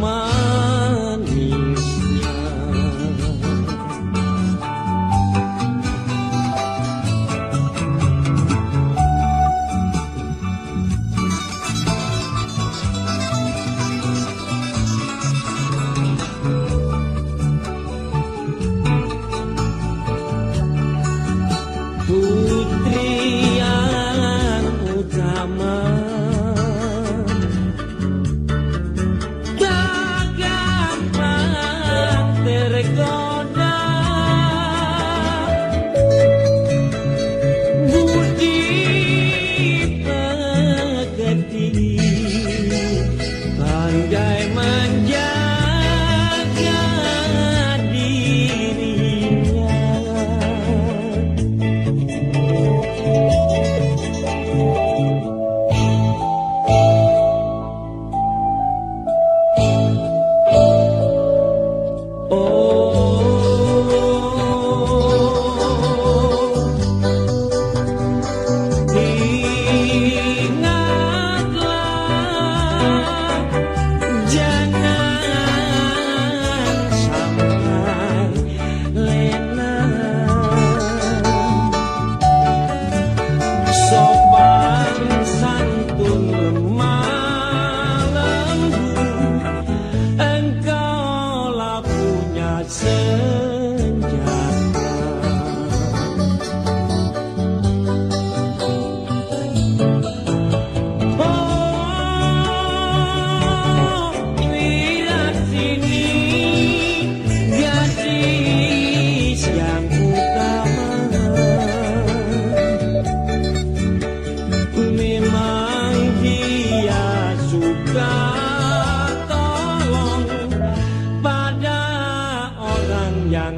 manisnya. Putri yang utama ยัง